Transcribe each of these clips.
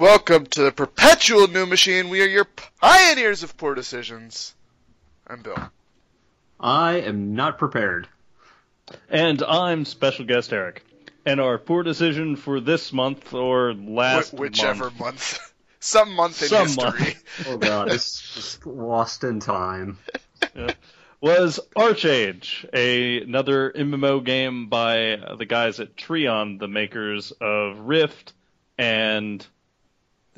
Welcome to the Perpetual New Machine. We are your pioneers of poor decisions. I'm Bill. I am not prepared. And I'm special guest Eric. And our poor decision for this month or last Wh- whichever month, month. Some month in Some history. month. Oh god, it's just lost in time. was ArcheAge, a, another MMO game by the guys at Trion, the makers of Rift and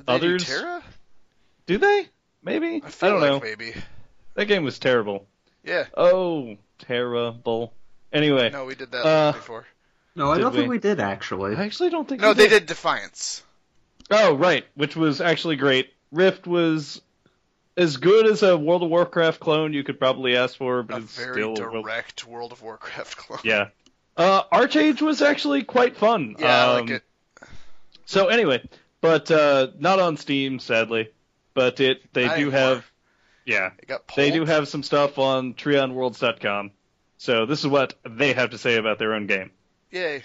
Did they do Others? Terra? do they? Maybe? I feel don't like know. maybe. That game was terrible. Yeah. Oh, terrible. Anyway, No, we did that Uh, before. No, I don't think we? we did actually. I actually don't think No, we they did Defiance. Oh, right, which was actually great. Rift was as good as a World of Warcraft clone you could probably ask for, but A it's very still a World- direct World of Warcraft clone. yeah. Uh, ArcheAge was actually quite fun. Yeah, I Um, like it. So anyway, but uh, not on Steam, sadly. But it they Not do anymore. have, yeah, It got pulled. they do have some stuff on TrionWorlds.com. So this is what they have to say about their own game. Yay.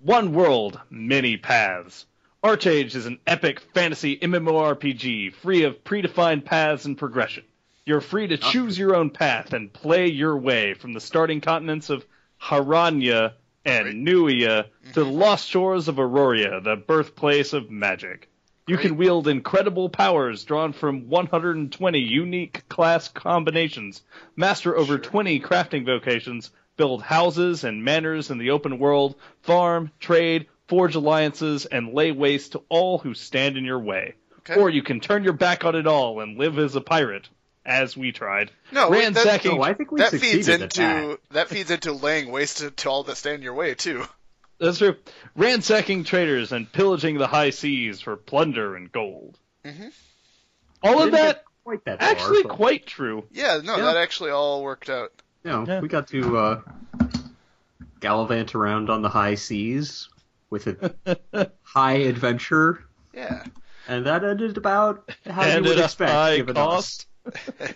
One world, many paths. ArcheAge is an epic fantasy MMORPG free of predefined paths and progression. You're free to choose your own path and play your way from the starting continents of Haranya and Great. Nuia to the lost shores of Auroria, the birthplace of magic. You can wield incredible powers drawn from 120 unique class combinations, master over Sure. 20 crafting vocations, build houses and manors in the open world, farm, trade, forge alliances, and lay waste to all who stand in your way. Okay. Or you can turn your back on it all and live as a pirate, as we tried. No, wait, that- ransacking. No, I think we that succeeded feeds into that. that feeds into laying waste to, to all that stand in your way too. That's true. Ransacking traders and pillaging the high seas for plunder and gold. Mhm. All of that quite that far, actually but, quite true. Yeah, no, Yeah. that actually all worked out. you Yeah. we got to uh, gallivant around on the high seas with a high adventure, Yeah. and that ended about how and you would at a expect, high given cost. us.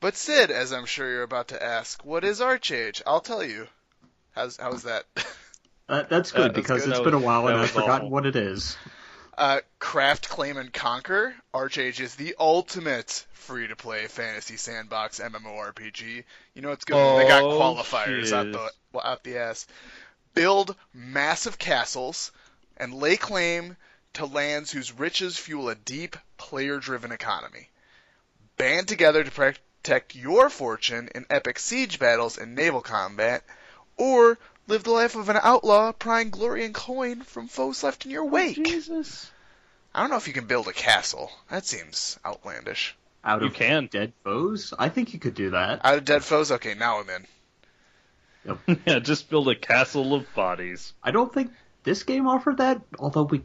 But Sid, as I'm sure you're about to ask, what is ArcheAge? I'll tell you. How's how's that? That, that's good That was because good. it's That been a while and I've forgotten awful. what it is. Uh, Craft, Claim, and Conquer. ArcheAge is the ultimate free-to-play fantasy sandbox MMORPG. You know it's good when they got Oh, qualifiers out the well, out the ass. Build massive castles and lay claim to lands whose riches fuel a deep player-driven economy. Band together to protect your fortune in epic siege battles and naval combat, or live the life of an outlaw prying glory and coin from foes left in your oh, wake. Jesus. I don't know if you can build a castle. That seems outlandish. Out You of can. dead foes, I think you could do that. Out of dead foes? Okay, now I'm in. yeah, just build a castle of bodies. I don't think this game offered that, although we,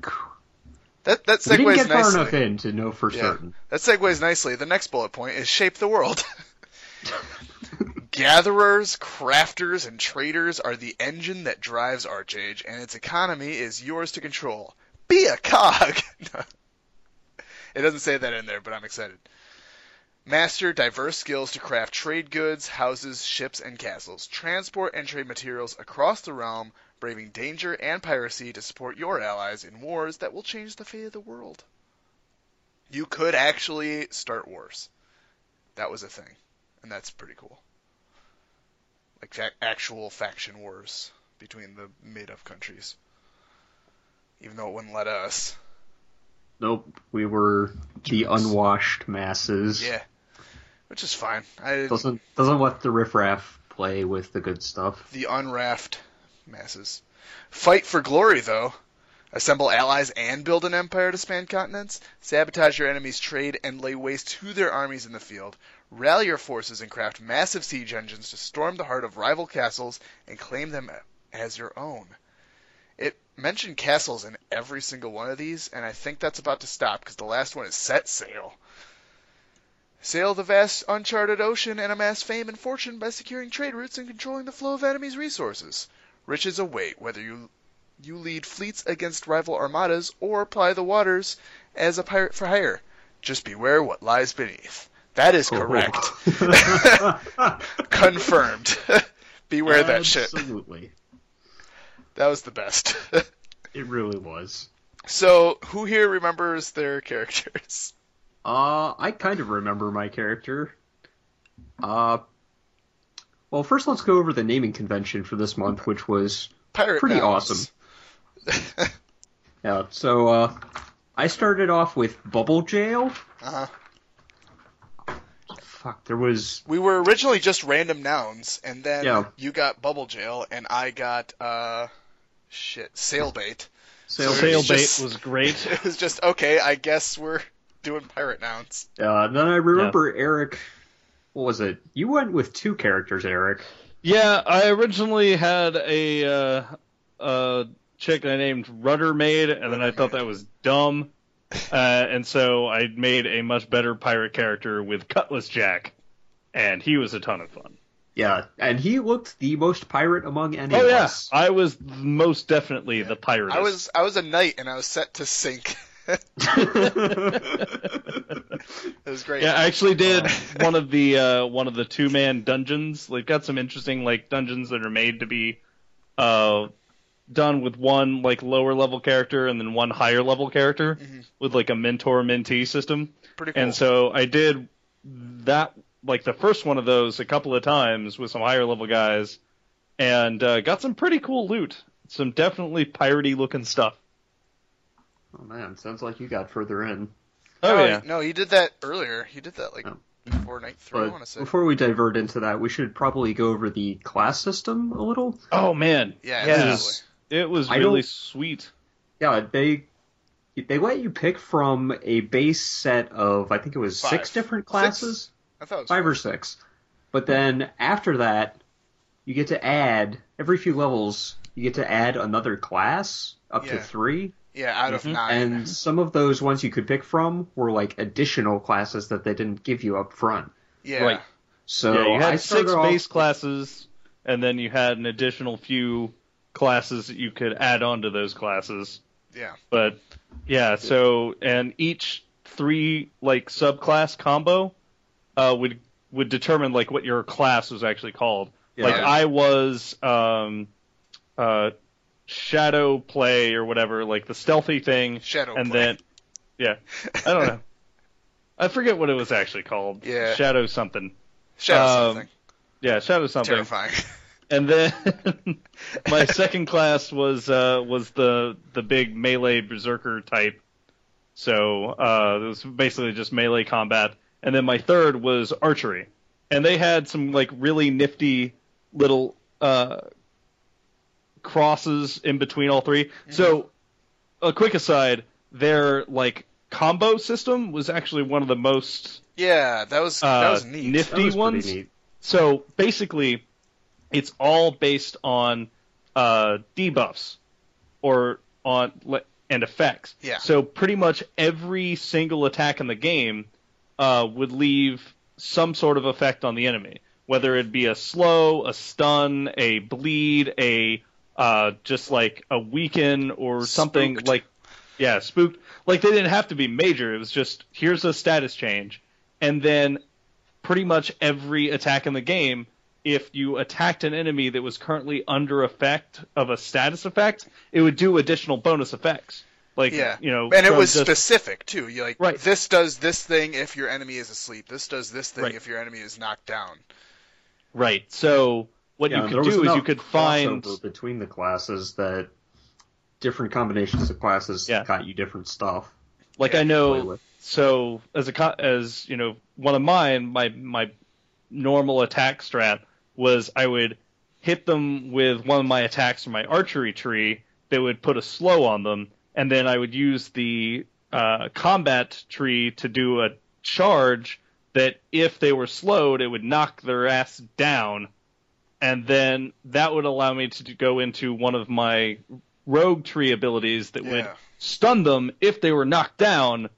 That that we didn't segues get far nicely. enough in to know for Yeah. certain. That segues nicely. The next bullet point is shape the world. Gatherers, crafters, and traders are the engine that drives ArcheAge, and its economy is yours to control. Be a cog! it doesn't say that in there, but I'm excited. Master diverse skills to craft trade goods, houses, ships, and castles. Transport and trade materials across the realm, braving danger and piracy to support your allies in wars that will change the fate of the world. You could actually start wars. That was a thing, and that's pretty cool. Like fa- actual faction wars between the made-up countries. Even though it wouldn't let us. Nope, we were the unwashed masses. Yeah, which is fine. I Doesn't doesn't let the riffraff play with the good stuff. the unraft masses. Fight for glory, though. Assemble allies and build an empire to span continents. Sabotage your enemies' trade and lay waste to their armies in the field. Rally your forces and craft massive siege engines to storm the heart of rival castles and claim them as your own. It mentioned castles in every single one of these, and I think that's about to stop because the last one is set sail. Sail the vast uncharted ocean and amass fame and fortune by securing trade routes and controlling the flow of enemies' resources. Riches await whether you you lead fleets against rival armadas or ply the waters as a pirate for hire. Just beware what lies beneath. That is correct. Confirmed. beware that shit. Absolutely. That was the best. It really was. So, who here remembers their characters? Uh, I kind of remember my character. Uh, well, first let's go over the naming convention for this month, which was Pirate Pretty awesome. yeah. So, uh, I started off with Bubble Jail. uh-huh. Fuck, there was We were originally just random nouns, and then Yeah. you got Bubble Jail, and I got, uh, shit, Sailbait. Sail So Sailbait it's just- was great. It was just, okay, I guess we're doing pirate nouns. Uh, then I remember Eric. What was it? You went with two characters, Eric. Yeah, I originally had a uh, a chick I named Rudder Maid, and then I thought that was dumb, uh, and so I made a much better pirate character with Cutlass Jack, and he was a ton of fun. Yeah, and he looked the most pirate among any Oh of yeah, us. I was most definitely the pirate. I was I was a knight, and I was set to sink. It was great. Yeah, I actually did one of the uh, one of the two man dungeons. They've got some interesting like dungeons that are made to be uh, done with one like lower level character and then one higher level character Mhm. with like a mentor mentee system. Pretty cool. And so I did that like the first one of those a couple of times with some higher level guys, and uh, got some pretty cool loot. Some definitely piratey looking stuff. Oh man, sounds like you got further in. Oh no, yeah. no, he did that earlier. He did that like Oh. before night three. I want to say. before we divert into that, we should probably go over the class system a little. Oh man. Yeah, Yeah. absolutely. It was really sweet. Yeah, they they let you pick from a base set of I think it was Five. six different Six? classes, I thought it was five or six. But then after that, you get to add every few levels. You get to add another class up to three, yeah, out of Mhm. nine. and some of those ones you could pick from were like additional classes that they didn't give you up front. yeah, Right. So yeah, you I had started six off- base classes, and then you had an additional few classes that you could add on to those classes. yeah, But yeah, so and each three like subclass combo uh, would would determine like what your class was actually called. Like I was um, uh, shadow play or whatever, like the stealthy thing, Shadow and play. then yeah, I don't know. I forget what it was actually called. Yeah. Shadow something. shadow um, something Yeah, shadow something. terrifying. And then my second class was uh, was the the big melee berserker type. So uh, it was basically just melee combat. And then my third was archery, and they had some like really nifty little uh, crosses in between all 3 So a quick aside, their like combo system was actually one of the most yeah, that was uh, that was neat. nifty That was pretty ones. neat. So basically, it's all based on uh, debuffs or on and effects. Yeah. So pretty much every single attack in the game uh, would leave some sort of effect on the enemy, whether it be a slow, a stun, a bleed, a uh, just like a weaken or something Spooked. like yeah, spooked. Like they didn't have to be major. It was just here's a status change, and then pretty much every attack in the game, if you attacked an enemy that was currently under effect of a status effect, it would do additional bonus effects. Like yeah, you know, and it was just- specific too. You like Right. this does this thing if your enemy is asleep. This does this thing Right. if your enemy is knocked down. right. So what Yeah, you could do is you could find between the classes that different combinations of classes Yeah. got you different stuff. like I know so as a co- as you know one of mine my my normal attack strat was I would hit them with one of my attacks from my archery tree that would put a slow on them and then I would use the uh, combat tree to do a charge that if they were slowed it would knock their ass down and then that would allow me to go into one of my rogue tree abilities that would stun them if they were knocked down.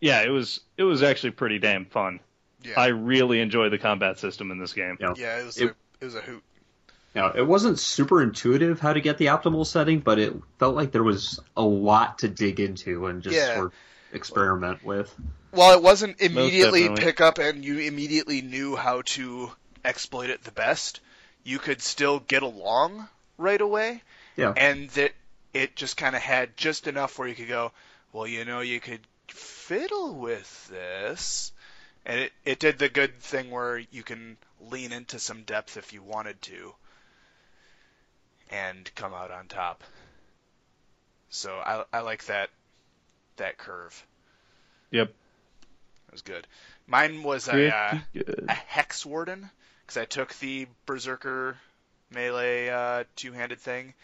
Yeah, it was it was actually pretty damn fun. Yeah, I really enjoy the combat system in this game. Yeah. yeah, it was It- a, it was a hoot. Now, it wasn't super intuitive how to get the optimal setting, but it felt like there was a lot to dig into and just Yeah. sort of experiment with. Well, it wasn't immediately pick up and you immediately knew how to exploit it the best, you could still get along right away. Yeah. And that it just kind of had just enough where you could go, well, you know, you could fiddle with this. And it, it did the good thing where you can lean into some depth if you wanted to and come out on top. So I, I like that that curve. Yep. That was good. Mine was a, uh, a Hex Warden because I took the Berserker melee uh, two-handed thing,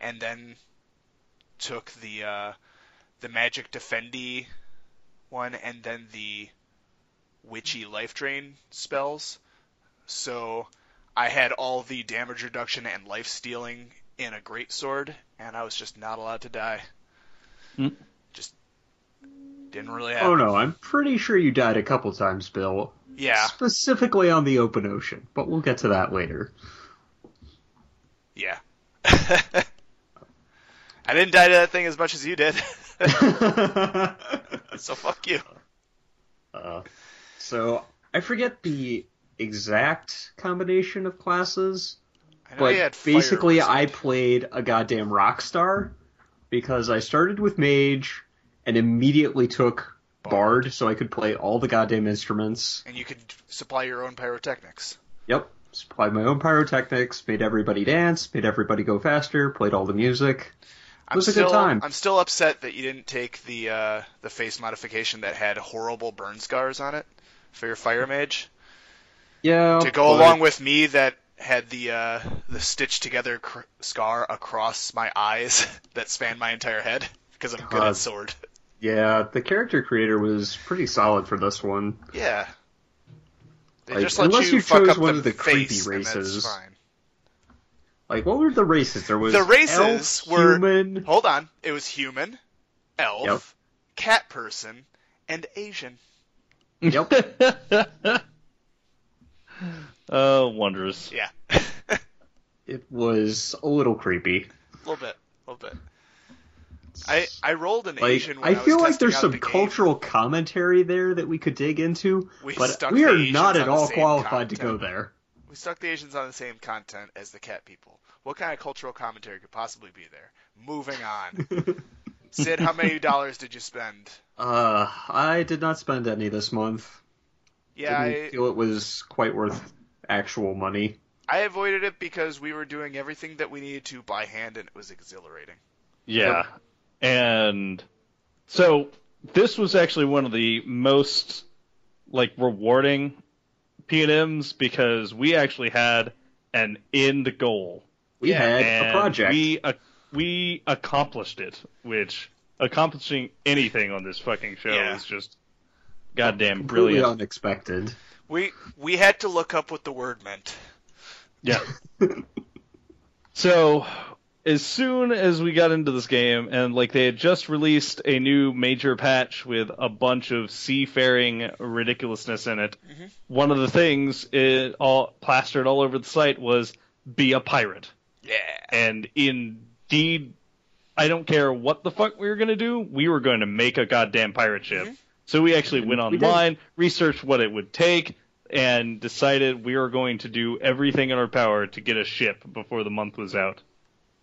and then took the uh, the Magic Defendy one, and then the Witchy Life Drain spells. So I had all the damage reduction and life stealing in a great sword, and I was just not allowed to die. Hmm. Just didn't really happen. Oh no, I'm pretty sure you died a couple times, Bill. Yeah, Specifically on the open ocean, but we'll get to that later. yeah. I didn't die to that thing as much as you did, so fuck you. Uh, so I forget the exact combination of classes, but you had fire basically. I played a goddamn rock star because I started with mage and immediately took bard so I could play all the goddamn instruments. and you could supply your own pyrotechnics. Yep. Supplied my own pyrotechnics, made everybody dance, made everybody go faster, played all the music. I'm was a still, good time. I'm still upset that you didn't take the uh, the face modification that had horrible burn scars on it for your fire mage Yeah. to go but- along with me that had the uh, the stitched together cr- scar across my eyes that spanned my entire head because I'm good at sword. Yeah, the character creator was pretty solid for this one. Yeah. They Like, just let unless you, you fuck chose up one the, of the creepy face, and that's races. Like, what were the races? There was The races elf, were- human. Hold on, it was human, elf, Yep. cat person, and Asian. Yep. oh, wondrous. Yeah, It was a little creepy. a little bit, a little bit. I I rolled an Like, Asian. When I I, was feel like there's some the game. cultural commentary there that we could dig into, We but we are not at all same qualified to go there. We stuck the Asians on the same content as the cat people. What kind of cultural commentary could possibly be there? Moving on. Sid, how many dollars did you spend? Uh, I did not spend any this month. Yeah, Didn't I, feel it was quite worth actual money. I avoided it because we were doing everything that we needed to by hand, and it was exhilarating. Yeah. And so this was actually one of the most like rewarding P&Ms because we actually had an end goal. We Yeah, had and a project. We uh, we accomplished it, which accomplishing anything on this fucking show Yeah. is just goddamn completely brilliant. unexpected. We we had to look up what the word meant. Yeah. so as soon as we got into this game and like they had just released a new major patch with a bunch of seafaring ridiculousness in it, Mhm. one of the things it all plastered all over the site was be a pirate. Yeah. And indeed I don't care what the fuck we were going to do, we were going to make a goddamn pirate ship. Mhm. So we actually went We online, researched what it would take, and decided we were going to do everything in our power to get a ship before the month was out.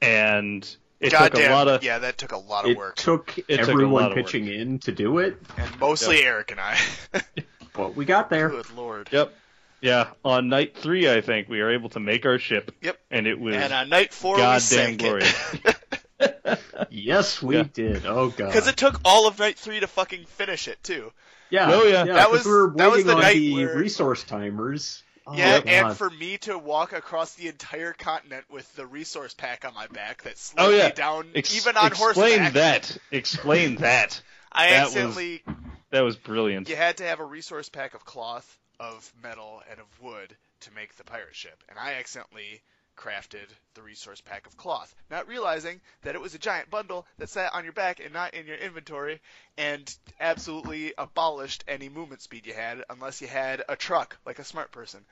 And it Goddamn. took a lot of yeah, that took a lot of It work, took took a lot everyone of work. pitching in to do it, and mostly Eric and I. but we got there. Good lord. Yep. Yeah, on night 3 I think we were able to make our ship. Yep. And it was And on night four, we goddamn sank glorious. it. Yes, we Yeah. did. Oh god. Because it took all of night three to fucking finish it too. yeah. Oh, yeah. That 'cause was- we were that was the on night the where- resource timers. Oh, yeah, God. and for me to walk across the entire continent with the resource pack on my back that slowed Oh, yeah. me down, Ex- even on explain horseback. that. Explain that. I that was- accidentally That was brilliant. you had to have a resource pack of cloth, of metal, and of wood to make the pirate ship, and I accidentally crafted the resource pack of cloth, not realizing that it was a giant bundle that sat on your back and not in your inventory, and absolutely abolished any movement speed you had unless you had a truck like a smart person.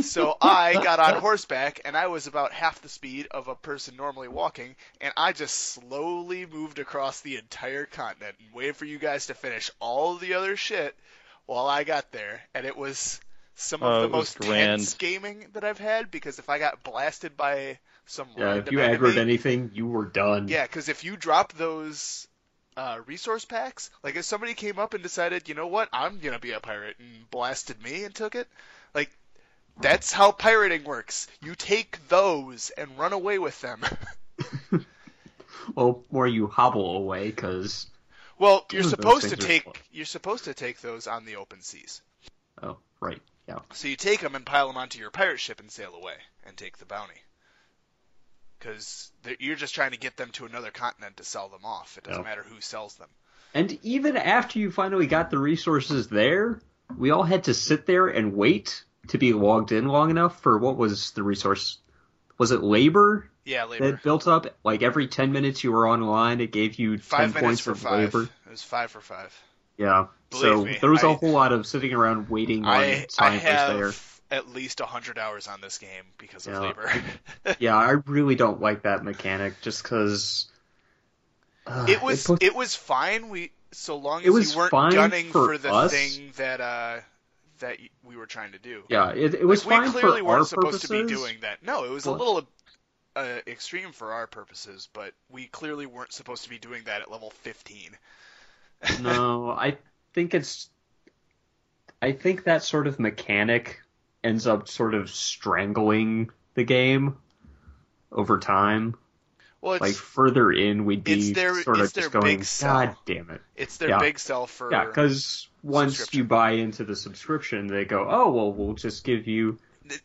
So I got on horseback, and I was about half the speed of a person normally walking, and I just slowly moved across the entire continent and waited for you guys to finish all the other shit while I got there, and it was some Oh, of the most grand. tense gaming that I've had because if I got blasted by some Yeah, if you enemy, aggroed anything, you were done. yeah, because if you drop those uh, resource packs, like if somebody came up and decided, you know what, I'm gonna be a pirate and blasted me and took it, like that's how pirating works. You take those and run away with them. Well, more you hobble away because well, you're supposed to take you're supposed to take those on the open seas. oh right, yeah. So you take them and pile them onto your pirate ship and sail away and take the bounty. Because you're just trying to get them to another continent to sell them off. It doesn't Yeah. matter who sells them. And even after you finally got the resources there, we all had to sit there and wait to be logged in long enough for what was the resource? Was it labor Yeah, labor. that built up? Like every 10 minutes you were online, it gave you 10 Five points for of five. labor. It was five for five. Yeah. Believe so me, there was a I- whole lot of sitting around waiting on I I time was have there. at least hundred hours on this game because of Yeah. labor. Yeah, I really don't like that mechanic just because. it was it was fine. We so long as It was you weren't gunning for for, the us. thing that uh that we were trying to do. yeah, it, it was Like, fine we clearly for weren't supposed purposes. to be doing that. No, it was a little uh, extreme for our purposes, but we clearly weren't supposed to be doing that at level 15. no, I think it's. I think that sort of mechanic ends up sort of strangling the game over time. well, it's Like further in, we'd be their- sort of just going. God damn it! it's their yeah. big sell for Yeah, because once you buy into the subscription, they go, oh well, we'll just give you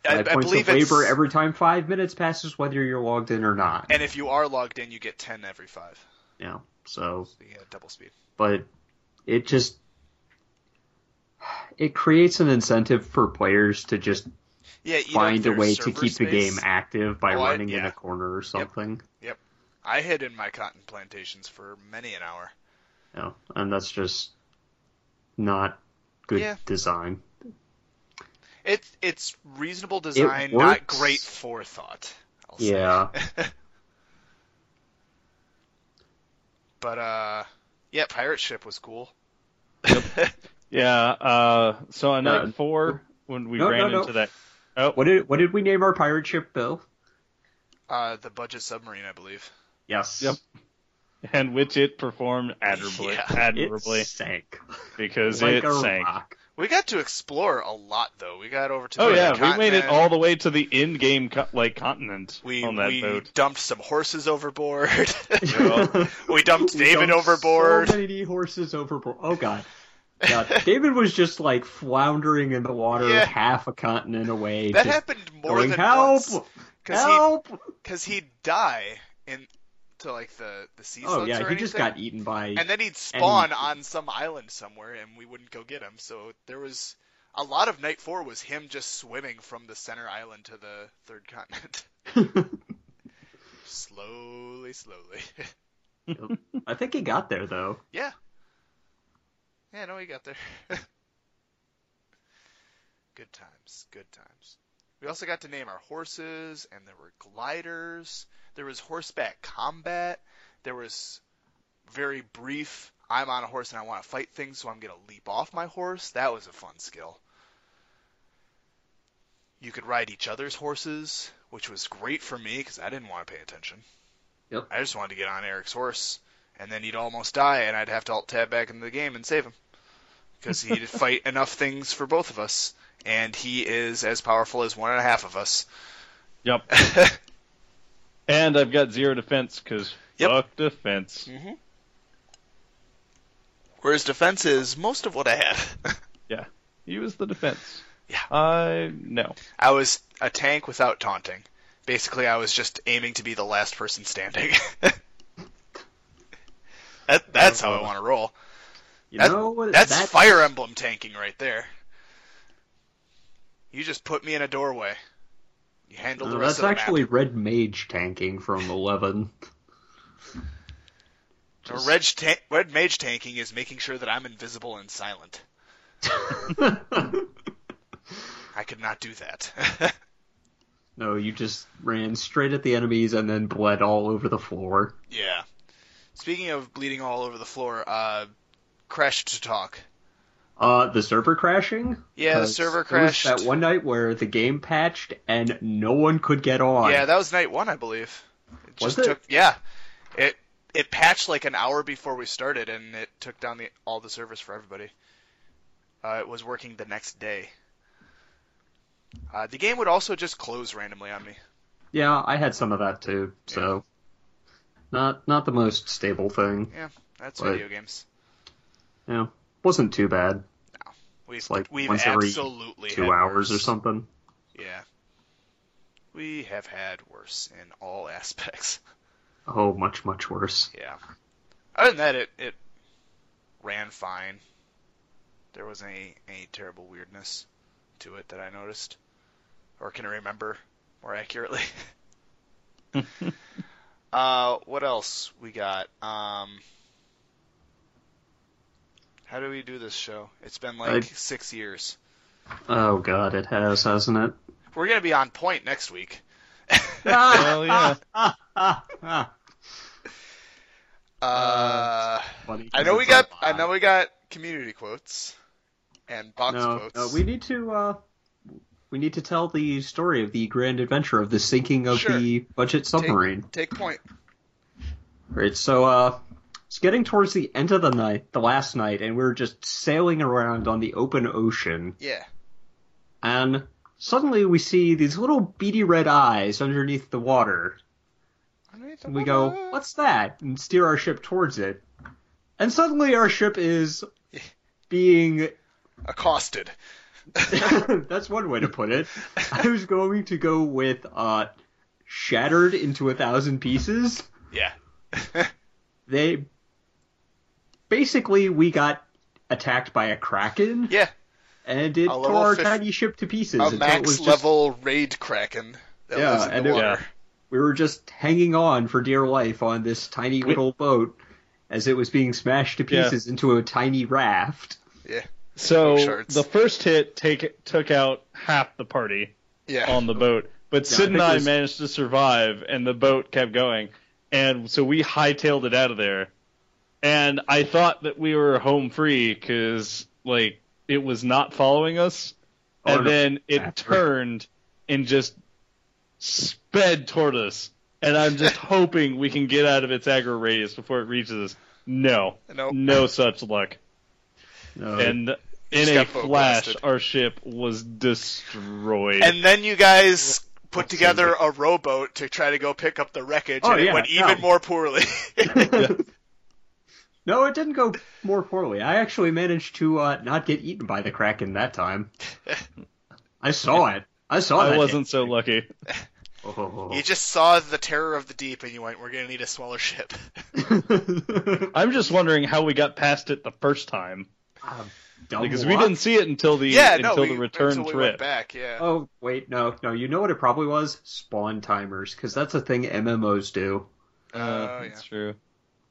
I, five I points of labor every time five minutes passes, whether you're logged in or not. and if you are logged in, you get 10 every 5. yeah, so So you get double speed. but it just it creates an incentive for players to just Yeah, find a way to keep the game active by Oh, I- running in a corner or something. Yep. I hid in my cotton plantations for many an hour. Yeah, and that's just not good Yeah. design. It's it's reasonable design, not great forethought. I'll say. Yeah. but uh, yeah, pirate ship was cool. Yeah. Uh, so on night Uh, four, when we no, ran no, no. into that. Oh, What did what did we name our pirate ship, Bill? uh, the budget submarine, I believe. Yes. Yep. and which it performed admirably, Yeah. admirably It sank because like it a sank. rock. We got to explore a lot though. We got over to Oh the yeah, we made it all the way to the in-game co- like continent We on that we boat. dumped some horses overboard. We dumped We David dumped overboard. So many horses overboard. Oh god. Yeah, David was just like floundering in the water Yeah. half a continent away. that happened more going, than help, once. Because he help. because he'd die in to like the the sea Oh yeah, he just got eaten by. and then he'd spawn Any- on some island somewhere, and we wouldn't go get him. So there was a lot of night four was him just swimming from the center island to the third continent, slowly, slowly. I think he got there though. yeah, yeah, no, he got there. good times, good times. We also got to name our horses, and there were gliders. There was horseback combat. There was very brief. I'm on a horse and I want to fight things, so I'm gonna leap off my horse. That was a fun skill. You could ride each other's horses, which was great for me because I didn't want to pay attention. Yep. I just wanted to get on Eric's horse, and then he'd almost die, and I'd have to alt tab back into the game and save him because he'd fight enough things for both of us, and he is as powerful as one and a half of us. Yep. And I've got zero defense because Yep. fuck defense. hmm Whereas defense is most of what I had. Yeah, he was the defense. Yeah. I no. I was a tank without taunting. Basically, I was just aiming to be the last person standing. That, that's how I want to roll. You That- know what? That's, that's Fire Emblem tanking right there. You just put me in a doorway. You handle the No, rest that's of the actually map. red mage tanking from Eleven. Or Red, ta- red mage tanking is making sure that I'm invisible and silent. I could not do that. no, you just ran straight at the enemies and then bled all over the floor. yeah. Speaking of bleeding all over the floor, uh, Crash to talk. Uh, the server crashing. Yeah, the server crashed. that one night where the game patched and no one could get on. Yeah, that was night one, I believe. It Was just it? took yeah. It it patched like an hour before we started, and it took down the all the servers for everybody. Uh, it was working the next day. Uh, the game would also just close randomly on me. Yeah, I had some of that too. So, not not the most stable thing. Yeah, that's Right. video games. Yeah, wasn't too bad. We've like we've once every Two had hours or something. Yeah. We have had worse in all aspects. Oh, much much worse. Yeah. Other than that, it it ran fine. There wasn't any any terrible weirdness to it that I noticed, or can I remember more accurately. uh, what else we got? Um, how do we do this show? It's been like I- six years. Oh god, it has, hasn't it? We're gonna be on point next week. Well, yeah. Uh, Funny, 'cause I know we got I know we got community quotes and box No, quotes. no, we need to uh, we need to tell the story of the grand adventure of the sinking of Sure. the budget submarine. Take point. Right, so uh, it's getting towards the end of the night, the last night, and we're just sailing around on the open ocean, Yeah. and suddenly we see these little beady red eyes underneath the water. Underneath the And we go, water. "What's that?" and steer our ship towards it, and suddenly our ship is being Accosted. That's one way to put it. I was going to go with uh, shattered into a thousand pieces. Yeah. They basically we got attacked by a kraken, yeah. and it tore our tiny ship to pieces. A max was just- level raid kraken Yeah, and it- water. we were just hanging on for dear life on this tiny We- little boat as it was being smashed to Yeah. pieces into a tiny raft. So the first hit take took out half the party Yeah. on the boat, but Yeah, I Sid and I was- managed to survive, and the boat kept going, and so we hightailed it out of there. And I thought that we were home free because like it was not following us, Oh, and no. then it After. turned and just sped toward us. And I'm just hoping we can get out of its aggro radius before it reaches us. No, Nope. no such luck. No, And in a flash, blasted. our ship was destroyed. And then you guys put That's together so a rowboat to try to go pick up the wreckage, Oh, and it yeah, went no. even more poorly. No, it didn't go more poorly. I actually managed to uh, not get eaten by the kraken that time. I saw it. I saw it. I wasn't so lucky. Oh. you just saw the terror of the deep, and you went, "We're gonna need a smaller ship." I'm just wondering how we got past it the first time Dumb because we didn't see it until the yeah, no, until we, the return until we trip. went back. Yeah. Oh wait, no, no. You know what it probably was? Spawn timers, because that's a thing MMOs do. Uh, Oh, that's true.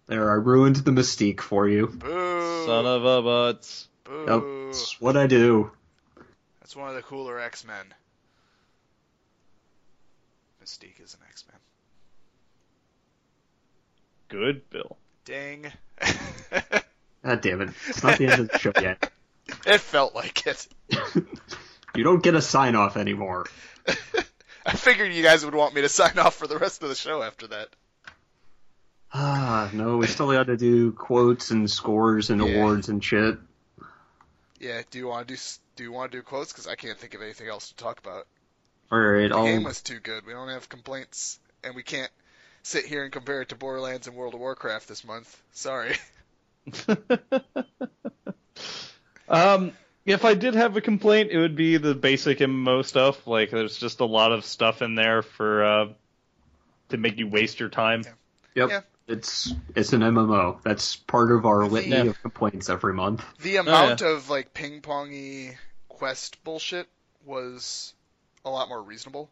There, I ruined the mystique for you. Boo. Son of a butts. Boo. Yep, That's what I do. That's one of the cooler X Men. Mystique is an X Men. Good, Bill. Dang. God damn it! It's not the end of the show yet. it felt like it. You don't get a sign off anymore. I figured you guys would want me to sign off for the rest of the show after that. Ah, no, we still got to do quotes and scores and Yeah. awards and shit. Yeah. Do you want to do Do you want to do quotes? Because I can't think of anything else to talk about. All right, The I'll. game was too good. We don't have complaints, and we can't sit here and compare it to Borderlands and World of Warcraft this month. Sorry. um, if I did have a complaint, it would be the basic MMO stuff. Like, there's just a lot of stuff in there for uh, to make you waste your time. Yep. Yeah. It's it's an MMO. That's part of our litany Yeah. of complaints every month. The amount of like ping pongy quest bullshit was a lot more reasonable.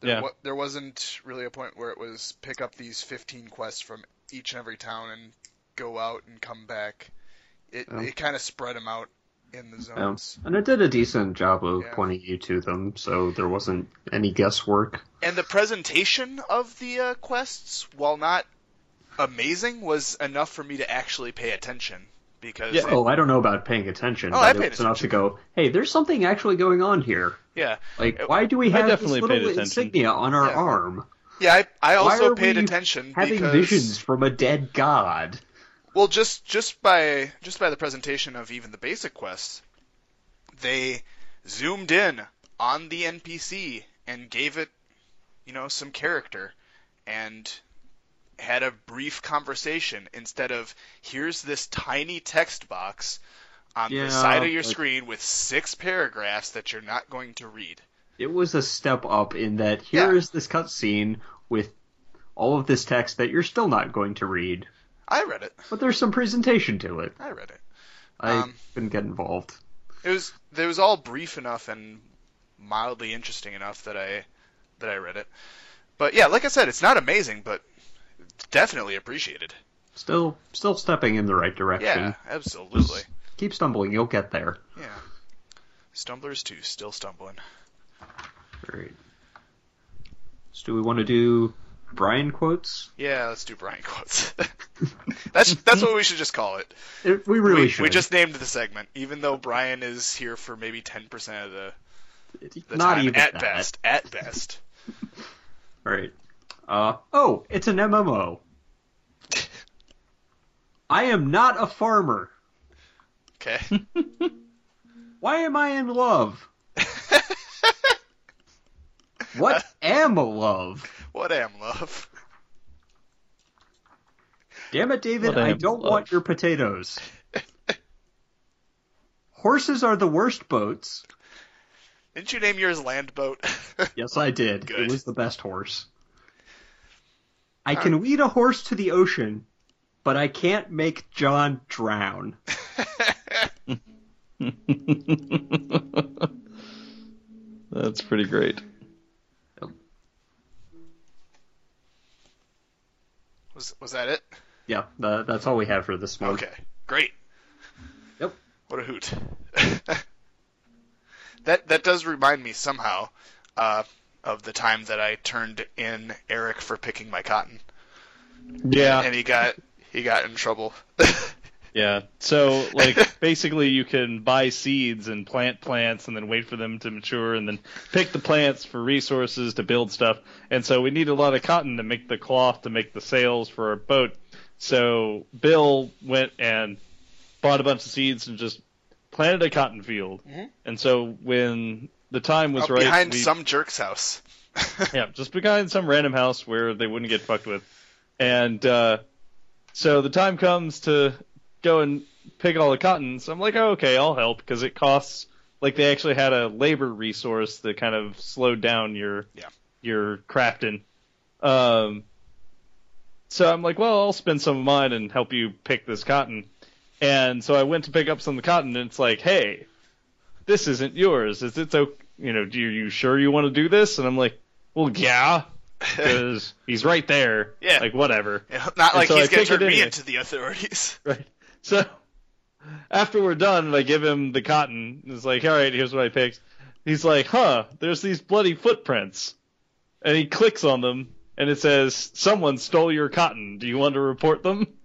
There, Yeah. wa- there wasn't really a point where it was pick up these 15 quests from each and every town and go out and come back. It Yeah. it kind of spread them out in the Yeah. zones. And it did a decent job of Yeah. pointing you to them, so there wasn't any guesswork. And the presentation of the uh, quests, while not amazing, was enough for me to actually pay attention because Yeah. it- Oh, I don't know about paying attention, Oh, I but paid it's enough to go, hey, there's something actually going on here. yeah, Like, It- why do we I have this definitely little insignia on our Yeah. arm? yeah. I, I Why also are paid we attention Having because visions from a dead god. Well, just just by just by the presentation of even the basic quests, they zoomed in on the NPC and gave it, you know, some character, and had a brief conversation instead of here's this tiny text box on Yeah, the side of your but- screen with six paragraphs that you're not going to read. It was a step up in that here is Yeah. this cutscene with all of this text that you're still not going to read, I read it. but there's some presentation to it. I read it. I Um, couldn't get involved. It was it was all brief enough and mildly interesting enough that I that I read it. But yeah, like I said, it's not amazing, but definitely appreciated. Still, still stepping in the right direction. Yeah, absolutely. Keep stumbling, you'll get there. Yeah. Stumblers too, still stumbling. Great. So do we want to do Brian quotes? Yeah, let's do Brian quotes. that's that's what we should just call it. It- we really we, should. we just named the segment, even though Brian is here for maybe ten percent of the, the not time even at that. best. At best. Right. Uh, oh, it's an MMO. I am not a farmer. Okay. Why am I in love? What am a love? What am love? Damn it, David, What I don't love? want your potatoes. Horses are the worst boats. Didn't you name yours Land Boat? Yes, I did. Good. It was the best horse. I can lead a horse to the ocean, but I can't make John drown. That's pretty great. Was was that it? Yeah, tha- that's all we have for this one. Okay, great. Yep. What a hoot. that that does remind me somehow uh, of the time that I turned in Eric for picking my cotton, Yeah. and he got he got in trouble. Yeah. So like basically you can buy seeds and plant plants and then wait for them to mature and then pick the plants for resources to build stuff. And so we need a lot of cotton to make the cloth to make the sails for our boat. So Bill went and bought a bunch of seeds and just planted a cotton field. Mhm. And so when the time was Out right, behind we- some jerk's house. yeah, just behind some random house where they wouldn't get fucked with. And uh, so the time comes to go and pick all the cotton. So I'm like, oh, okay, I'll help because it costs. Like they actually had a labor resource that kind of slowed down your Yeah. your crafting. Um, so I'm like, well, I'll spend some of mine and help you pick this cotton. And so I went to pick up some of the cotton, and it's like, hey, this isn't yours. Is it so? You know, do you, you sure you want to do this? And I'm like, well, yeah, because he's right there. Yeah. Like whatever. Yeah, Not like so he's I gonna turn me anyway. into the authorities. Right. So after we're done, I give him the cotton. It's like, all right, here's what I picked. He's like, huh, there's these bloody footprints. And he clicks on them, and it says, someone stole your cotton. Do you want to report them?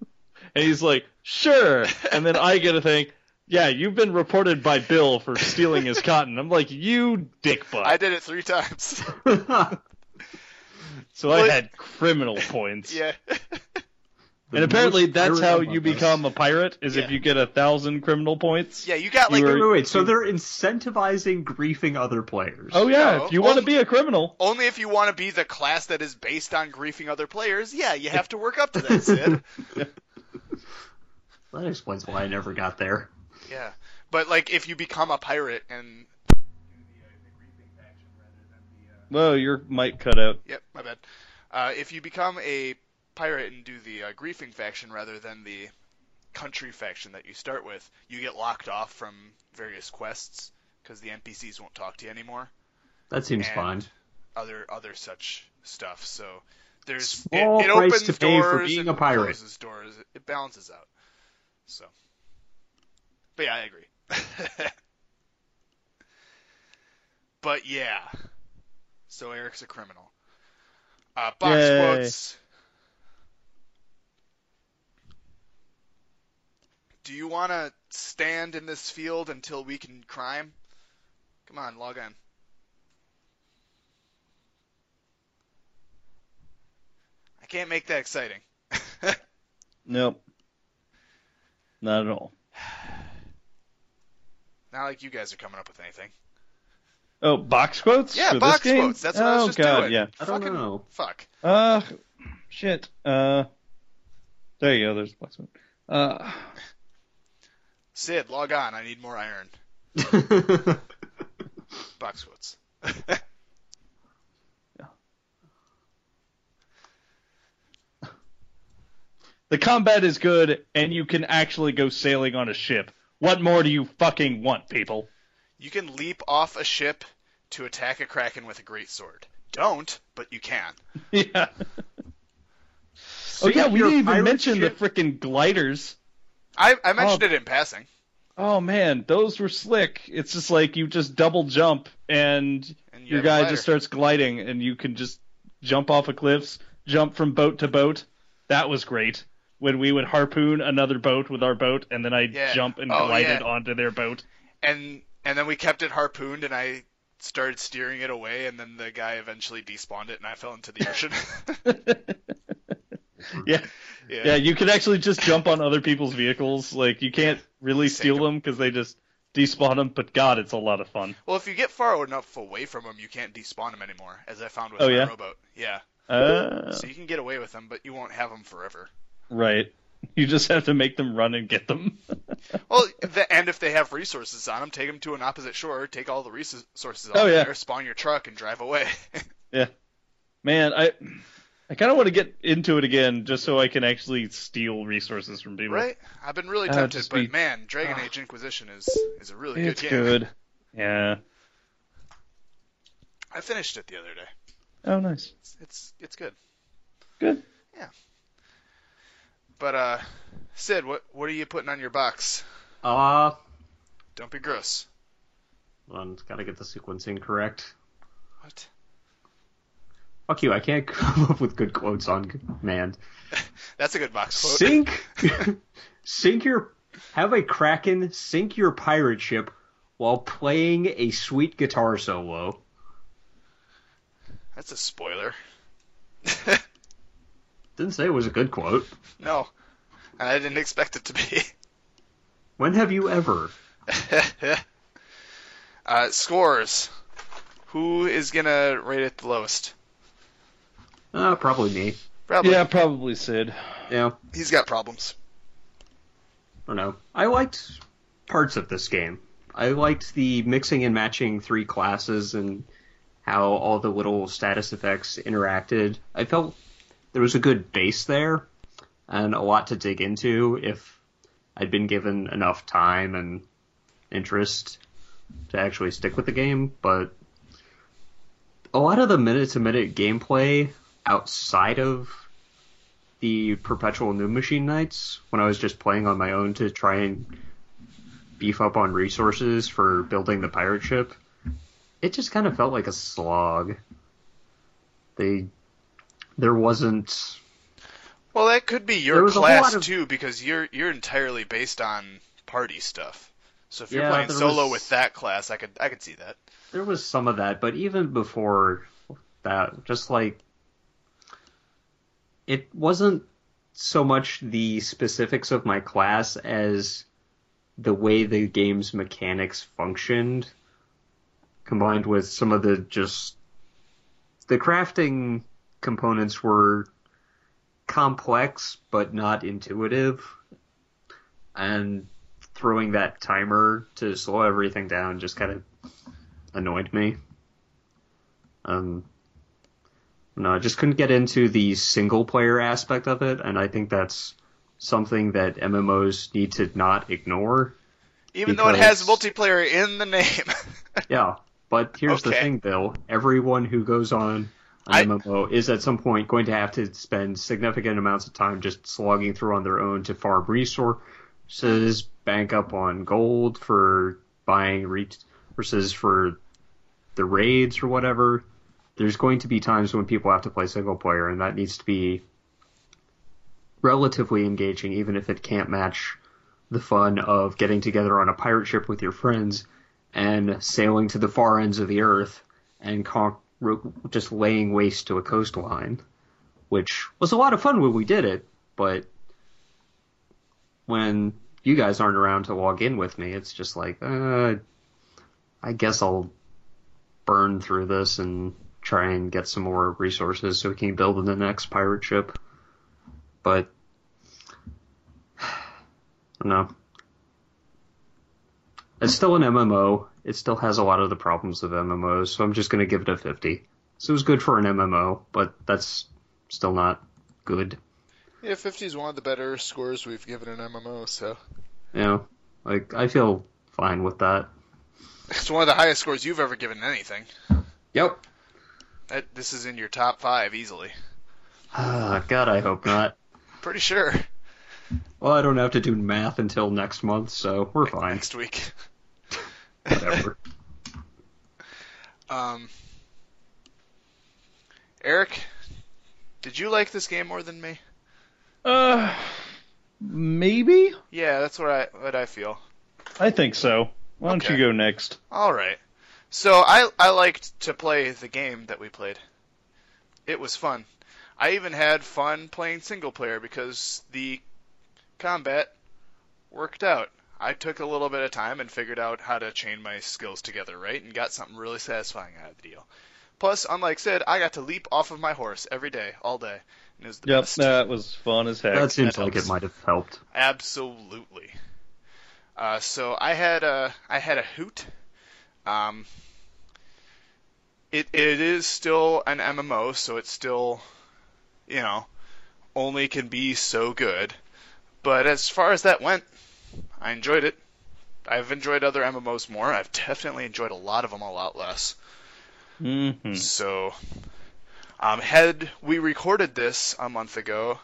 And he's like, sure. And then I get a thing, yeah, you've been reported by Bill for stealing his cotton. I'm like, you dick butt. I did it three times. so I had criminal points. yeah. And apparently that's how you us. become a pirate, is if you get a thousand criminal points. Yeah, you got like You Wait, wait, wait. So they're incentivizing griefing other players. Oh yeah, No, if you want to be a criminal. only if you want to be the class that is based on griefing other players. Yeah, you have to work up to that, Sid. That explains why I never got there. Yeah, but like if you become a pirate and Whoa, your mic cut out. yep, my bad. Uh, if you become a pirate and do the uh, griefing faction rather than the country faction that you start with, you get locked off from various quests because the NPCs won't talk to you anymore. That seems and fine. Other other such stuff. So there's Small it, it price opens to pay for being a pirate. closes doors. It, it balances out. So, but yeah, I agree. but yeah, so Eric's a criminal. Uh, box Yay. quotes. Do you want to stand in this field until we can crime? Come on, log on. I can't make that exciting. Nope. Not at all. Not like you guys are coming up with anything. Oh, box quotes? Yeah, for box this game? quotes. That's what I was oh, just God, doing. yeah. I don't know. fuck. Uh, shit. Uh, there you go. There's the box quote. Uh, Sid, log on. I need more iron. Box quotes. the combat is good, and you can actually go sailing on a ship. What more do you fucking want, people? You can leap off a ship to attack a kraken with a great sword. Don't, but you can. yeah. Oh yeah, we didn't even mention ship- the frickin' gliders. I, I mentioned Oh. it in passing. Oh man, those were slick. It's just like you just double jump and And you your guy just starts gliding and you can just jump off of cliffs, jump from boat to boat. That was great. When we would harpoon another boat with our boat and then I'd Yeah. jump and Oh, glided yeah. onto their boat. and and then we kept it harpooned, and I started steering it away, and then the guy eventually despawned it, and I fell into the ocean. yeah. Yeah. Yeah, you can actually just jump on other people's vehicles. Like you can't really steal 'em. them because they just despawn them. But God, it's a lot of fun. Well, if you get far enough away from them, you can't despawn them anymore, as I found with Oh, my yeah? rowboat. Yeah. Uh, So you can get away with them, but you won't have them forever. right. You just have to make them run and get them. Well, the, and if they have resources on them, take them to an opposite shore, take all the resources Oh, off yeah. there, spawn your truck, and drive away. Yeah, man, I I kind of want to get into it again just so I can actually steal resources from people. right? I've been really Uh, tempted, just but be- man, Dragon Ah. Age Inquisition is is a really It's good game. It's good. Yeah. I finished it the other day. Oh, nice. It's it's, it's good. Good. Yeah. But uh, Sid, what what are you putting on your box? uh, Don't be gross. One's gotta get the sequencing correct. What? Fuck you, I can't come up with good quotes on command. That's a good box quote. Sink, sink your, have a kraken sink your pirate ship while playing a sweet guitar solo. That's a spoiler. Didn't say it was a good quote. no, and I didn't expect it to be. When have you ever? uh, scores. Who is gonna rate it the lowest? Uh, probably me. Probably. Yeah, probably Sid. Yeah, He's got problems. I don't know. I liked parts of this game. I liked the mixing and matching three classes and how all the little status effects interacted. I felt there was a good base there and a lot to dig into if I'd been given enough time and interest to actually stick with the game, but a lot of the minute to minute gameplay outside of the perpetual new machine nights when I was just playing on my own to try and beef up on resources for building the pirate ship, it just kind of felt like a slog. They there wasn't Well, that could be your was a whole class of- too, because you're you're entirely based on party stuff. So if you're Yeah, playing solo was- with that class, I could I could see that. there was some of that, but even before that, just like it wasn't so much the specifics of my class as the way the game's mechanics functioned, combined with some of the just the crafting components were complex but not intuitive, and throwing that timer to slow everything down just kind of annoyed me. Um, no, I just couldn't get into the single player aspect of it, and I think that's something that MMOs need to not ignore. Even though it has multiplayer in the name. Yeah, but here's the thing, Bill. Everyone who goes on an I- MMO is at some point going to have to spend significant amounts of time just slogging through on their own to farm resources, bank up on gold for buying resources for the raids or whatever. There's going to be times when people have to play single player, and that needs to be relatively engaging, even if it can't match the fun of getting together on a pirate ship with your friends and sailing to the far ends of the earth and con- just laying waste to a coastline, which was a lot of fun when we did it, but when you guys aren't around to log in with me, it's just like, uh, I guess I'll burn through this and try and get some more resources so we can build the next pirate ship. But no. It's still an MMO. It still has a lot of the problems of MMOs, so I'm just going to give it a 50. So it was good for an MMO, but that's still not good. Yeah, 50 is one of the better scores we've given an MMO, so. You know, like, I feel fine with that. It's one of the highest scores you've ever given anything. Yep. That, this is in your top five easily. Ah, God, I hope not. Pretty sure. Well, I don't have to do math until next month, so we're fine. Next week. Whatever. Um, Eric, did you like this game more than me? Uh, maybe. Yeah, that's what I what I feel. I think so. Why don't Okay. you go next? All right. So I I liked to play the game that we played. It was fun. I even had fun playing single player because the combat worked out. I took a little bit of time and figured out how to chain my skills together, right? And got something really satisfying out of the deal. Plus, unlike Sid, I got to leap off of my horse every day, all day. And it was the Yep, best. that was fun as heck. that seems that like helps. it might have helped. Absolutely. Uh, so I had a I had a hoot. Um, it it is still an MMO, so it's still, you know, only can be so good. But as far as that went, I enjoyed it. I've enjoyed other MMOs more. I've definitely enjoyed a lot of them a lot less. hmm So, um, had we recorded this a month ago,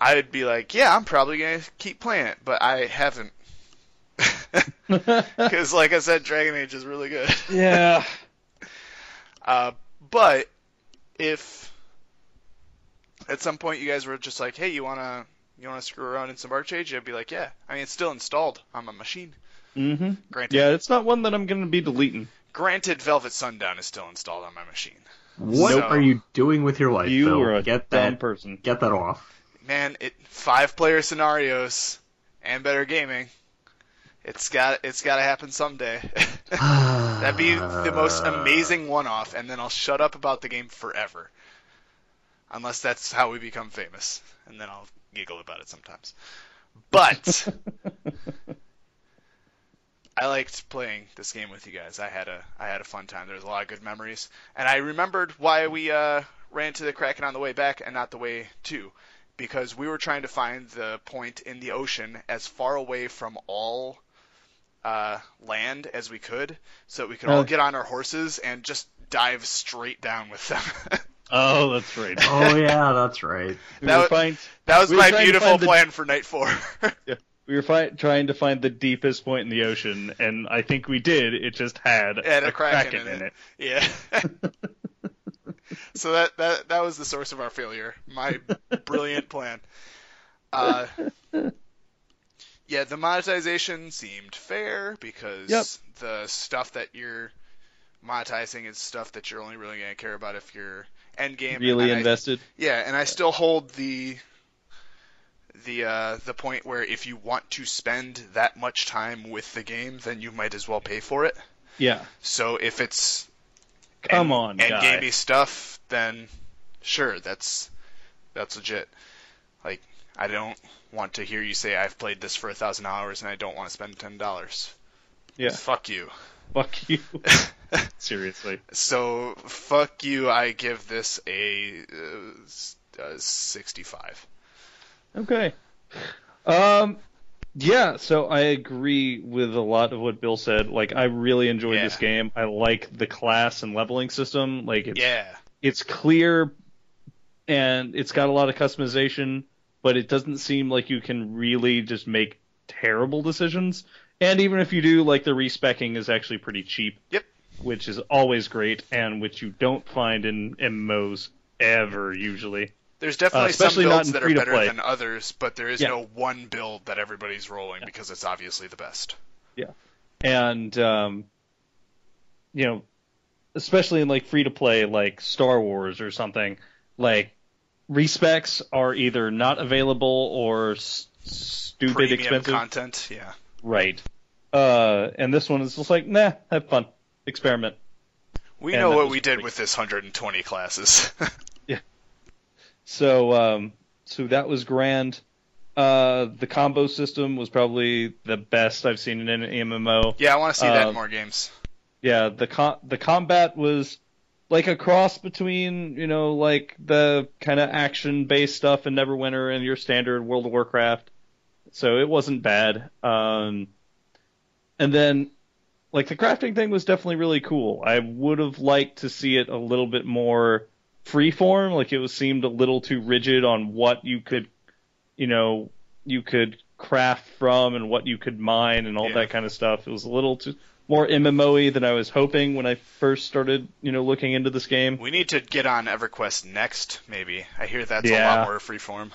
I'd be like, yeah, I'm probably gonna keep playing it, but I haven't. Because, like I said, Dragon Age is really good. yeah. Uh, but if at some point you guys were just like, hey, you wanna you wanna screw around in some ArcheAge, I'd be like, yeah. I mean, it's still installed on my machine. Mm-hmm. Granted, Yeah, it's not one that I'm going to be deleting. granted, Velvet Sundown is still installed on my machine. What So- are you doing with your life, you Phil? were a get dumb that, person. get that off. man, it five player scenarios and better gaming. It's got it's got to happen someday. That'd be the most amazing one off, and then I'll shut up about the game forever. Unless that's how we become famous, and then I'll giggle about it sometimes. But I liked playing this game with you guys. I had a I had a fun time. There was a lot of good memories, and I remembered why we uh, ran to the Kraken on the way back and not the way to, because we were trying to find the point in the ocean as far away from all uh, land as we could, so that we could all Oh. get on our horses and just dive straight down with them. Oh, that's right. Oh yeah, that's right. We That were, find, that was We my beautiful find the- plan for night four. we were fi- trying to find the deepest point in the ocean, and I think we did. It just had, Had a a kraken kraken, in in it. it. yeah. so that, that that was the source of our failure. My brilliant plan. Uh, yeah, the monetization seemed fair because Yep. the stuff that you're monetizing is stuff that you're only really going to care about if you're end game. Really and I- invested. yeah, and I still hold the the uh, the point where if you want to spend that much time with the game, then you might as well pay for it. Yeah. So if it's Come end, on, end guy. gamey stuff, then sure, that's that's legit. Like I don't want to hear you say I've played this for a thousand hours and I don't want to spend ten dollars. Yeah. Fuck you. Fuck you. Seriously. So fuck you. I give this a, uh, uh, sixty-five. Okay. Um. Yeah, so I agree with a lot of what Bill said. Like, I really enjoyed Yeah. this game. I like the class and leveling system. Like, it's Yeah. it's clear and it's got a lot of customization, but it doesn't seem like you can really just make terrible decisions. And even if you do, like the respecking is actually pretty cheap. Yep. Which is always great and which you don't find in MMOs ever usually. There's definitely some especially not builds that are better than others, but there is Yeah. no one build that everybody's rolling because it's obviously the best. Yeah, and um, you know, especially in like free to play like Star Wars or something, like respecs are either not available or s- stupid Premium expensive. content, yeah. Right. Uh, and this one is just like, nah, have fun, experiment. We And know what we did with this 120 classes. yeah. So, um, so that was grand. Uh, the combo system was probably the best I've seen in an MMO. yeah, I want to see that Um, in more games. Yeah, the com- the combat was like a cross between you know like the kind of action based stuff in Neverwinter and your standard World of Warcraft. So it wasn't bad. Um, and then like the crafting thing was definitely really cool. I would have liked to see it a little bit more freeform. Like it was seemed a little too rigid on what you could, you know, you could craft from and what you could mine and all Yeah. that kind of stuff. It was a little too more MMO-y than I was hoping when I first started, you know, looking into this game. We need to get on EverQuest next, maybe. I hear that's a lot more freeform.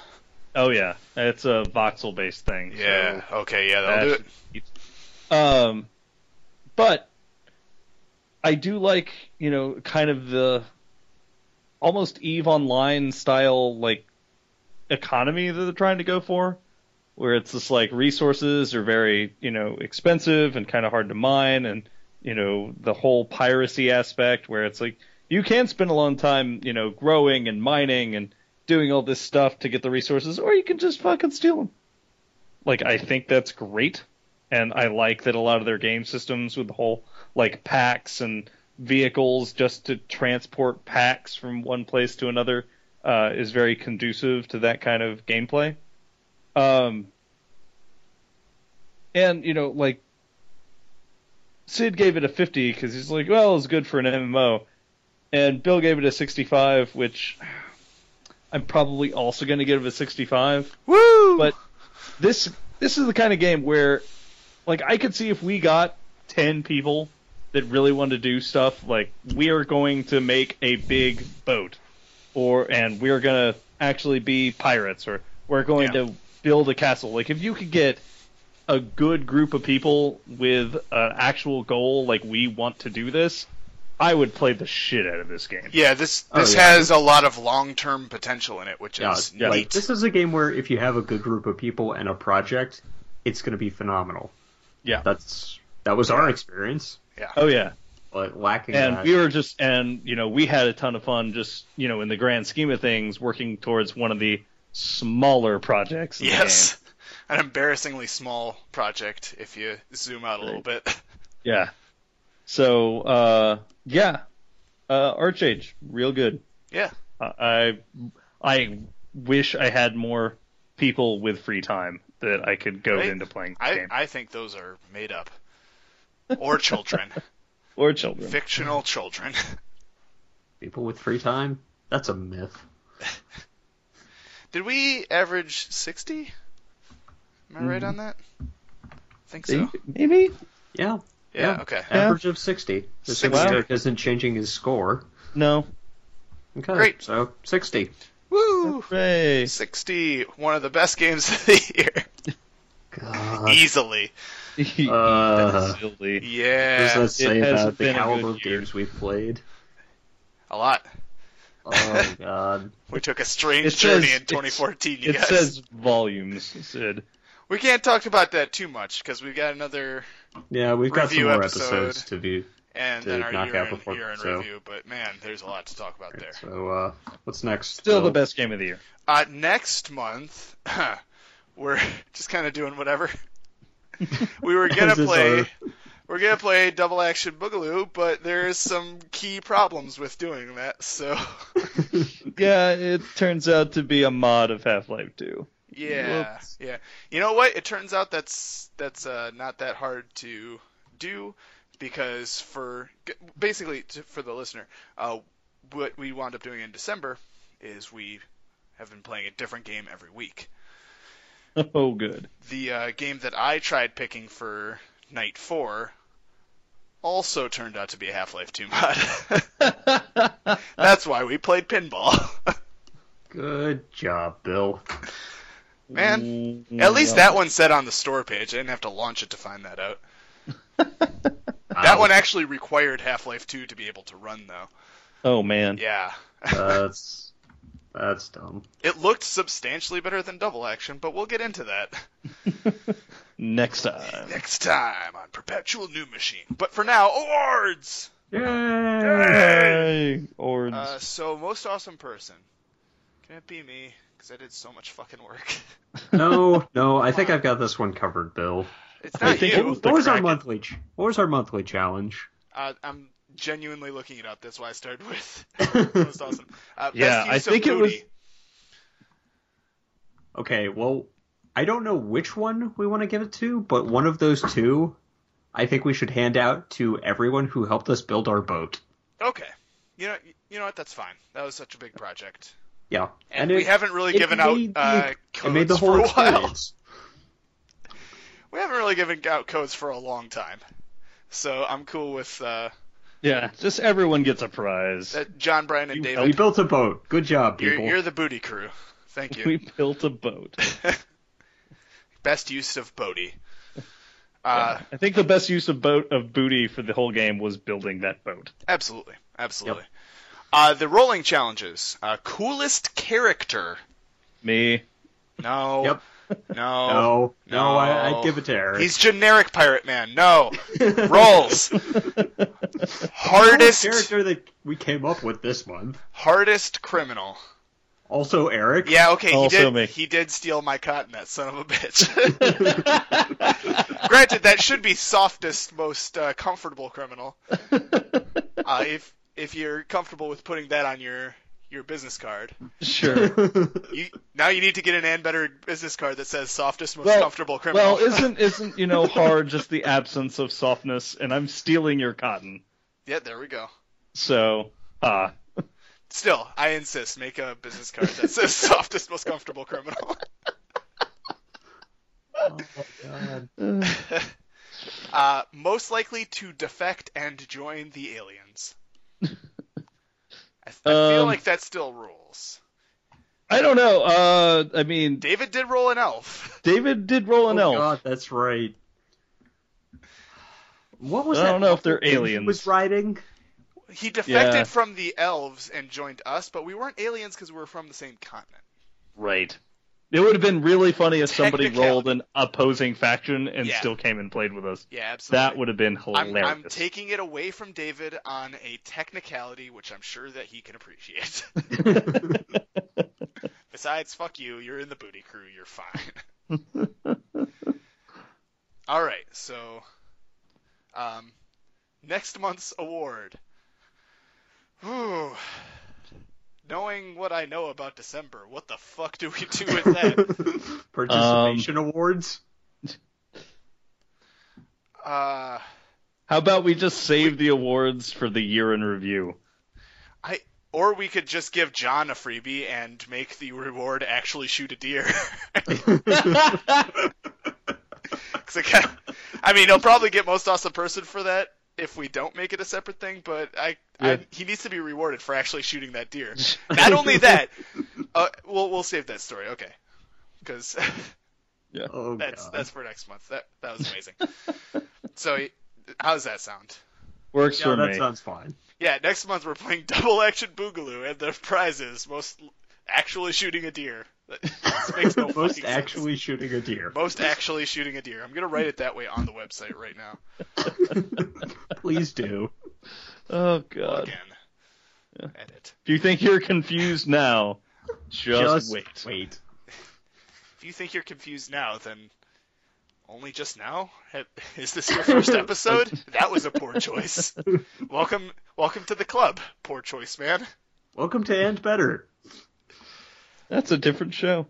Oh yeah, it's a voxel-based thing. so- Yeah. okay. Yeah, that'll do it. Um, but I do like, you know, kind of the almost Eve Online style like economy that they're trying to go for, where it's just like resources are very, you know, expensive and kind of hard to mine, and you know the whole piracy aspect where it's like you can spend a long time, you know, growing and mining and doing all this stuff to get the resources, or you can just fucking steal them. Like I think that's great and I like that a lot of their game systems with the whole like packs and vehicles just to transport packs from one place to another uh, is very conducive to that kind of gameplay. Um, and you know, like Sid gave it a 50 because he's like, well, it's good for an MMO, and Bill gave it a 65, which I'm probably also going to give it a 65 Woo! but this this is the kind of game where like I could see if we got 10 people that really want to do stuff like we are going to make a big boat or and we're going to actually be pirates or we're going Yeah. to build a castle like if you could get a good group of people with an actual goal like we want to do this I would play the shit out of this game. yeah, this Oh, this yeah. has a lot of long-term potential in it, which Yeah, is yeah. neat. this is a game where if you have a good group of people and a project, it's going to be phenomenal. Yeah. That's that was our experience, Yeah. Oh yeah. but lacking and that. we were just and you know we had a ton of fun just you know in the grand scheme of things working towards one of the smaller projects in yes, an embarrassingly small project if you zoom out a little bit. yeah. So uh yeah. Uh ArcheAge real good. Yeah, Uh, i i wish i had more people with free time that i could go Right. into playing the I game. I think those are made up. Or children, or children. Fictional children. people with free time. That's a myth. Did we average 60? Am I right Mm. on that? I think so. maybe Yeah, Yeah, Yeah. okay. average of sixty. The 60. Sixty isn't changing his score. no Okay, Great. So sixty. Woo! Hooray. 60, one of the best games of the year. God, Easily. Uh, Silly. what Yeah. does that say has about the been a caliber good of year. games we've played? A lot. Oh God. We took a strange It journey says- in 2014, you It guys. says volumes, Sid. We can't talk about that too much because we've got another Yeah, we've got some more episode. episodes to view. and To then our knock year, out in, before- year in so- review. But man, there's a lot to talk about there. So uh, what's next? Still the best game of the year. Uh, next month, we're just kind of doing whatever. we were gonna play. our- We're gonna play Double Action Boogaloo, but there's some key problems with doing that. So Yeah, it turns out to be a mod of Half-Life 2. yeah, Whoops. yeah. You know what? It turns out that's that's uh, not that hard to do because for basically to, for the listener, uh, what we wound up doing in December is we have been playing a different game every week. Oh, good. the uh, game that I tried picking for night four also turned out to be a Half-Life 2 mod. That's why we played pinball. Good job, Bill. Man, At least that one said on the store page. I didn't have to launch it to find that out. That one actually required Half-Life 2 to be able to run, though. Oh man. Yeah. That's that's dumb. It looked substantially better than Double Action, but we'll get into that Next time. next time on Perpetual New Machine. But for now, awards! Yay! Hey, Ords. Uh, so, most awesome person. Can it be me? Because I did so much fucking work. No, no, I think I've got this one covered, Bill. It's I not think you. it was What was our monthly? What was our monthly challenge? Uh, I'm genuinely looking it up. That's why I started with most awesome. Uh, Yeah, best I use of think it was- okay, well, I don't know which one we want to give it to, but one of those two, I think we should hand out to everyone who helped us build our boat. Okay. You know, you know what? That's fine. That was such a big project, Yeah, and, it- we haven't really it given out made the- uh, it codes made the for whole a while. We haven't really given out codes for a long time, so I'm cool with uh, yeah, just everyone gets a prize. that. John, Brian, and You David. We built a boat. Good job, You're, people. you're the booty crew. Thank you. We built a boat. Best use of Bodie. Uh, I think the best use of boat of booty for the whole game was building that boat. Absolutely, absolutely. Uh, the rolling challenges. Uh, coolest character. Me. No. Yep. No. No, no, No. I, I'd give it to Eric. He's generic pirate man. No. Rolls. Coolest Hardest. character that we came up with this month. Hardest criminal. Also, Eric. Yeah, okay, he Also did. me. He did steal my cotton, that son of a bitch. Granted, that should be softest, most uh, comfortable criminal. Uh, if if you're comfortable with putting that on your your business card, Sure. you now you need to get an and better business card that says softest, most Well- comfortable criminal. Well, isn't isn't you know hard just the absence of softness? And I'm stealing your cotton. yeah, there we go. So, ah, Still, I insist, make a business card that says softest, most comfortable criminal. Oh my god. uh, most likely to defect and join the aliens. I, I feel Um, like that still rules. I don't know. Uh, I mean, David did roll an elf. David did roll an oh elf. god, that's right. What was I that? don't know if they're thing he aliens. Was riding. He defected Yeah. from the elves and joined us, but we weren't aliens because we were from the same continent. Right. It would have been really funny if somebody Technicality. rolled an opposing faction and Yeah. still came and played with us. Yeah, absolutely. That would have been I'm, hilarious. I'm taking it away from David on a technicality, which I'm sure that he can appreciate. Besides, fuck you, you're in the booty crew, you're fine. All right, so um, next month's award. Whew. Knowing what I know about December, what the fuck do we do with that? Participation awards. uh, How about we just save the awards for the year in review? I or we could just give John a freebie and make the reward actually shoot a deer. 'Cause it kinda- I mean, he'll probably get most awesome person for that if we don't make it a separate thing. But I, Yeah. I he needs to be rewarded for actually shooting that deer. Not only that, uh, we'll we'll save that story, okay? Because Oh that's god. that's for next month. That that was amazing. so, how does that sound? Works yeah, for that me. sounds fine. Yeah, next month we're playing Double Action Boogaloo, and the prize is most actually shooting a deer. That this makes no Most fucking sense. actually shooting a deer. Most actually shooting a deer. I'm gonna write it that way on the website right now. Please do. Oh god. in. Edit. If you think you're confused now, just, wait. Wait. If you think you're confused now, then only just now. Is this your first episode? That was a poor choice. Welcome, welcome to the club. Poor choice, man. Welcome to And Better. That's a different show.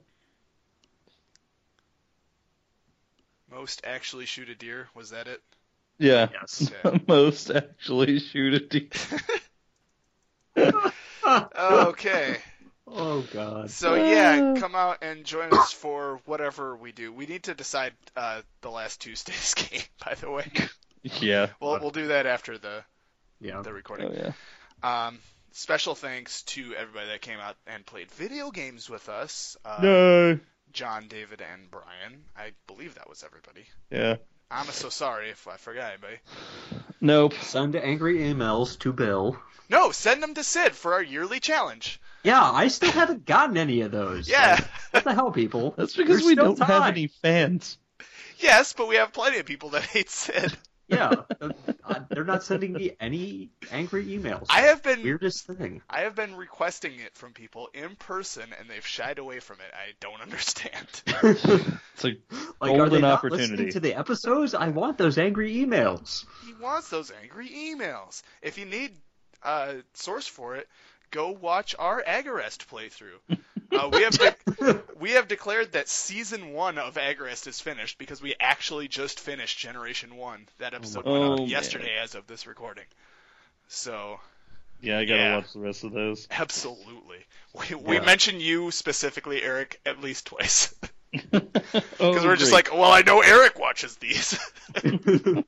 Most actually shoot a deer. Was that it? Yeah. Yes. Okay. Most actually shoot a deer. Okay. Oh god. So yeah, come out and join us for whatever we do. We need to decide uh, the last Tuesday's game, by the way. Yeah. We'll we'll do that after the Yeah. the recording. Oh yeah. Um, special thanks to everybody that came out and played video games with us. Uh, No. John, David, and Brian. I believe that was everybody. Yeah. I'm so sorry if I forgot anybody. Nope. Send angry emails to Bill. No, send them to Sid for our yearly challenge. Yeah, I still haven't gotten any of those. Yeah. Like, what the hell, people? That's because There's we don't have any fans. yes, but we have plenty of people that hate Sid. Yeah, uh, they're not sending me any angry emails. I have been Weirdest thing. I have been requesting it from people in person, and they've shied away from it. I don't understand. It's a Like, are they golden not opportunity. listening to the episodes? I want those angry emails. he wants those angry emails. If you need a source for it, go watch our Agarest playthrough. Uh, we have de- we have declared that season one of Agarest is finished because we actually just finished Generation One. That episode Oh, went out man. yesterday as of this recording. So yeah. I gotta Yeah. watch the rest of those. absolutely, we, we mentioned you specifically, Eric, at least twice Because because we're just like, well, I know Eric watches these.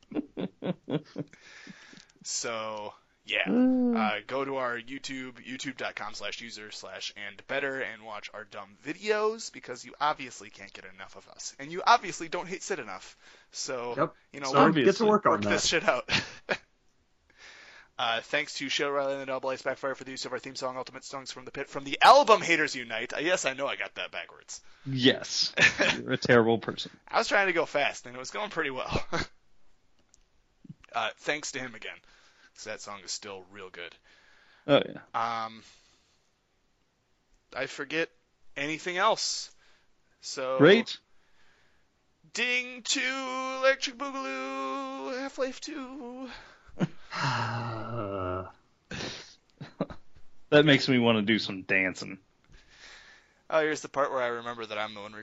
so yeah. Uh, go to our YouTube, youtube.com slash user slash and better, and watch our dumb videos because you obviously can't get enough of us. And you obviously don't hate Sid enough. So, Yep. you know, So work, get to obviously. work on work that. this shit out. uh, thanks to Show Riley and the Double Ice Backfire for the use of our theme song, Ultimate Songs from the Pit, from the album Haters Unite. Uh, yes, I know I got that backwards. yes, you're a terrible person. I was trying to go fast, and it was going pretty well. uh, thanks to him again. 'Cause that song is still real good. Oh yeah. Um, I forget anything else. So Great. Ding to Electric Boogaloo, Half Life Two. That makes me want to do some dancing. Oh, here's the part where I remember that I'm the one